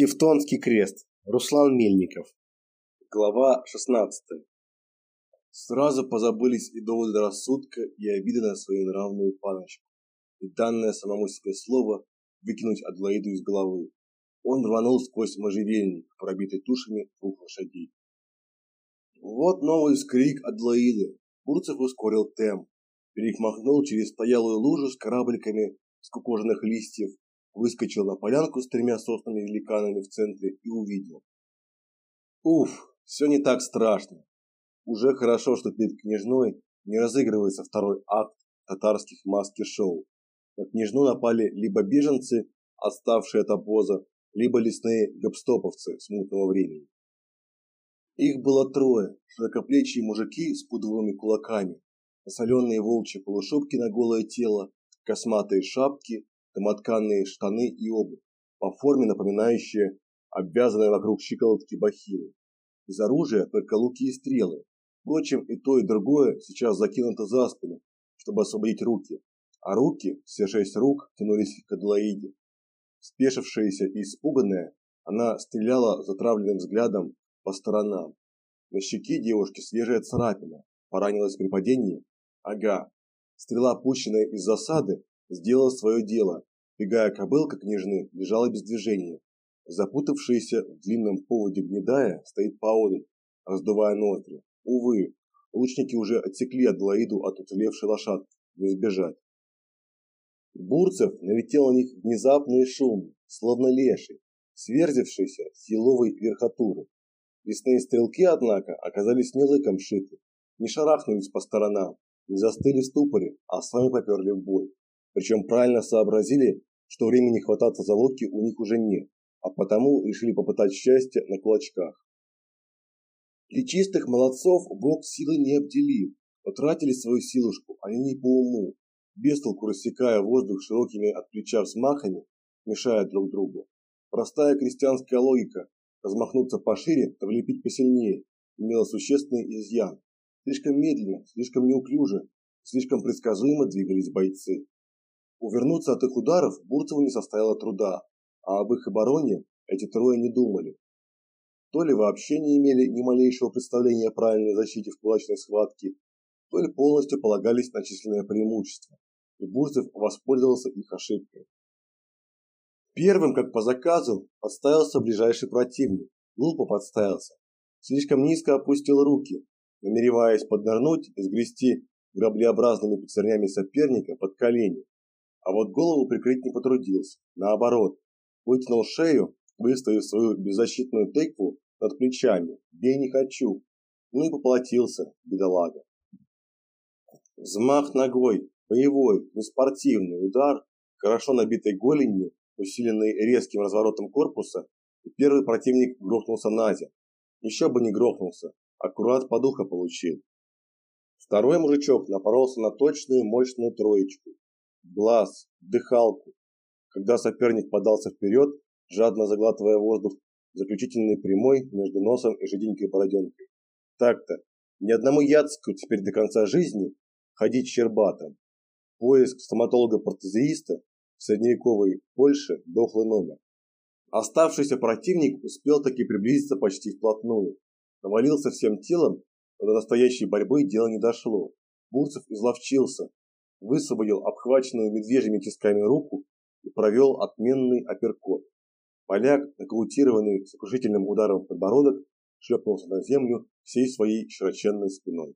Тевтонский крест. Руслан Мельников. Глава 16. Сразу позабылись и доводы рассудка, и обиды на свою нравную паночку, и данное самому себе слово выкинуть Адлоиду из головы. Он рванул сквозь можжевельник, пробитый тушами двух лошадей. Вот новый скрик Адлоиды. Бурцев ускорил темп, перемахнул через стоялую лужу с корабликами скукоженных листьев выскочил на полянку с тремя соснами великанами в центре и увидел. Уф, все не так страшно. Уже хорошо, что перед княжной не разыгрывается второй акт татарских маски-шоу. На княжну напали либо беженцы, отставшие от обоза, либо лесные гопстоповцы смутного времени. Их было трое, широкоплечие мужики с пудовыми кулаками, посоленные волчьи полушубки на голое тело, косматые шапки домотканные штаны и обувь, по форме напоминающие обвязанные вокруг щиколотки бахилы. Из оружия только луки и стрелы. Впрочем, и то, и другое сейчас закинуто за спину, чтобы освободить руки, а руки, все шесть рук, тянулись к Адлоиде. Спешившаяся и испуганная, она стреляла затравленным взглядом по сторонам. На щеке девушки свежая царапина. Поранилась при падении? Ага. Стрела, пущенная из засады, сделала свое дело. Бегая кобылка княжны лежала без движения. Запутавшаяся в длинном поводе гнедая стоит поодаль, раздувая ноздри. Увы, лучники уже отсекли Адлоиду от уцелевшей лошадки, не сбежать. Бурцев налетел на них внезапно и шумно, словно леший, сверзившийся с еловой верхотуры. Лесные стрелки, однако, оказались не лыком шиты, не шарахнулись по сторонам, не застыли в ступоре, а сами поперли в бой. Причем правильно сообразили, что времени хвататься за лодки у них уже нет, а потому решили попытать счастье на кулачках. Плечистых молодцов Бог силы не обделил, потратили свою силушку, они не по уму, без толку рассекая воздух широкими от плеча взмахами, мешая друг другу. Простая крестьянская логика – размахнуться пошире, то влепить посильнее – имела существенный изъян. Слишком медленно, слишком неуклюже, слишком предсказуемо двигались бойцы. Увернуться от их ударов Бурцеву не составило труда, а об их обороне эти трое не думали. То ли вообще не имели ни малейшего представления о правильной защите в кулачной схватке, то ли полностью полагались на численное преимущество, и Бурцев воспользовался их ошибкой. Первым, как по заказу, подставился ближайший противник, глупо подставился, слишком низко опустил руки, намереваясь поднырнуть и сгрести граблеобразными пятернями соперника под колени. А вот голову прикрыть не потрудился. Наоборот, вытянул шею, выставив свою беззащитную тыкву над плечами. «Бей не хочу!» Ну и поплатился, бедолага. Взмах ногой, боевой, неспортивный удар, хорошо набитой голенью, усиленный резким разворотом корпуса, и первый противник грохнулся на землю. Еще бы не грохнулся, аккурат по духу получил. Второй мужичок напоролся на точную мощную троечку, глаз, дыхалку. Когда соперник подался вперед, жадно заглатывая воздух, заключительный прямой между носом и жиденькой бороденкой. Так-то, ни одному яцку теперь до конца жизни ходить щербатым. Поиск стоматолога-протезеиста в средневековой Польше дохлый номер. Оставшийся противник успел таки приблизиться почти вплотную. Навалился всем телом, но до настоящей борьбы дело не дошло. Бурцев изловчился, высвободил обхваченную медвежьими тисками руку и провел отменный апперкот. Поляк, нокаутированный сокрушительным ударом в подбородок, шлепнулся на землю всей своей широченной спиной.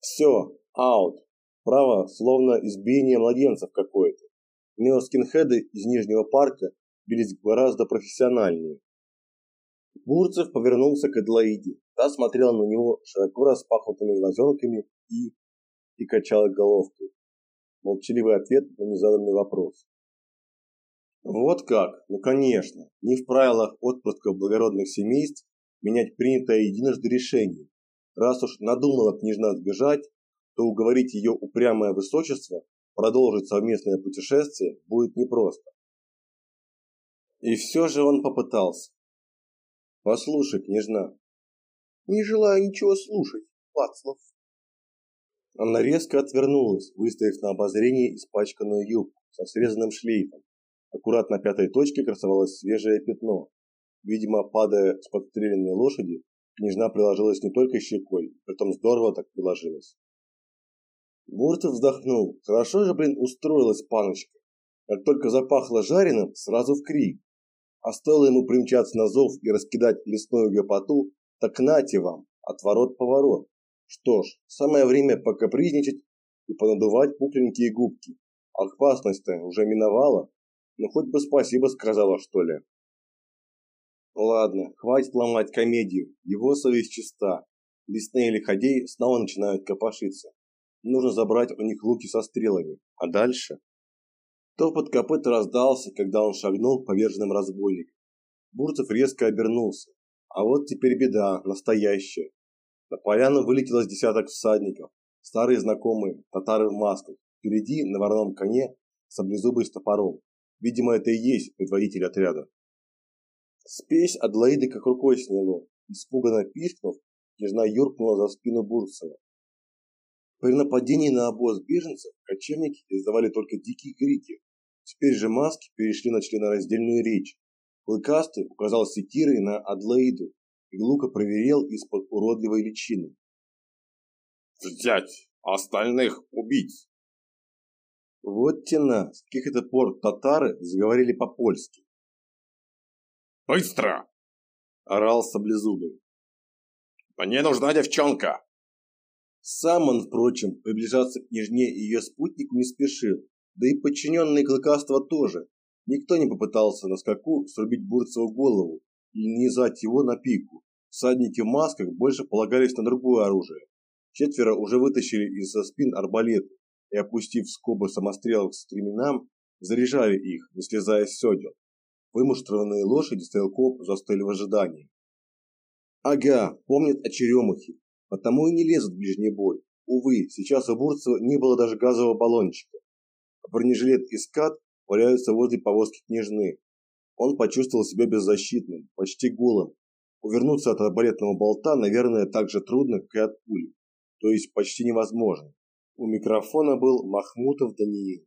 Все, аут. Право, словно избиение младенцев какое-то. Неоскинхеды из Нижнего парка бились гораздо профессиональнее. Бурцев повернулся к Эдлоиде. Та смотрела на него широко распахнутыми глазенками и и качала головкой. Молчаливый ответ на незаданный вопрос. Вот как? Ну, конечно, не в правилах отпрысков благородных семейств менять принятое единожды решение. Раз уж надумала княжна сбежать, то уговорить ее упрямое высочество продолжить совместное путешествие будет непросто. И все же он попытался. Послушай, княжна. Не желаю ничего слушать, Вацлав. Она резко отвернулась, выставив на обозрение испачканную юбку со срезанным шлейфом. Аккуратно на пятой точке красовалось свежее пятно. Видимо, падая с подстреленной лошади, княжна приложилась не только щекой, притом здорово так приложилась. Бурцев вздохнул. Хорошо же, блин, устроилась паночка. Как только запахло жареным, сразу в крик. А стоило ему примчаться на зов и раскидать лесную гопоту, так нате вам, отворот-поворот. Что ж, самое время покапризничать и понадувать пухленькие губки. Опасность-то уже миновала, но хоть бы спасибо сказала, что ли. Ладно, хватит ломать комедию, его совесть чиста. Лесные лиходеи снова начинают копошиться. Нужно забрать у них луки со стрелами. А дальше? Топот копыт раздался, когда он шагнул к поверженным разбойникам. Бурцев резко обернулся. А вот теперь беда, настоящая. На поляну вылетело с десяток всадников. Старые знакомые, татары в масках. Впереди, на вороном коне, саблезубый с топором. Видимо, это и есть предводитель отряда. Спесь Адлоиды как рукой сняло. Испуганно пискнув, княжна юркнула за спину Бурцева. При нападении на обоз беженцев кочевники издавали только дикие крики. Теперь же маски перешли на членораздельную речь. Клыкастый указал секирой на Адлоиду, и Лука проверил из-под уродливой личины. «Взять! Остальных убить!» Вот тена, с каких это пор татары заговорили по-польски. «Быстро!» – орал саблезубый. «Мне нужна девчонка!» Сам он, впрочем, приближаться к княжне и ее спутнику не спешил, да и подчиненные клыкаства тоже. Никто не попытался на скаку срубить Бурцеву голову низать его на пику. Всадники в масках больше полагались на другое оружие. Четверо уже вытащили из-за спин арбалеты и, опустив скобы самострелов к стременам, заряжали их, не слезая с седел. Вымуштрованные лошади стрелков застыли в ожидании. Ага, помнят о черемухе, потому и не лезут в ближний бой. Увы, сейчас у Бурцева не было даже газового баллончика. А бронежилет и скат валяются возле повозки княжны. Он почувствовал себя беззащитным, почти голым. Увернуться от арбалетного болта, наверное, так же трудно, как и от пули. То есть почти невозможно. У микрофона был Махмутов Даниил.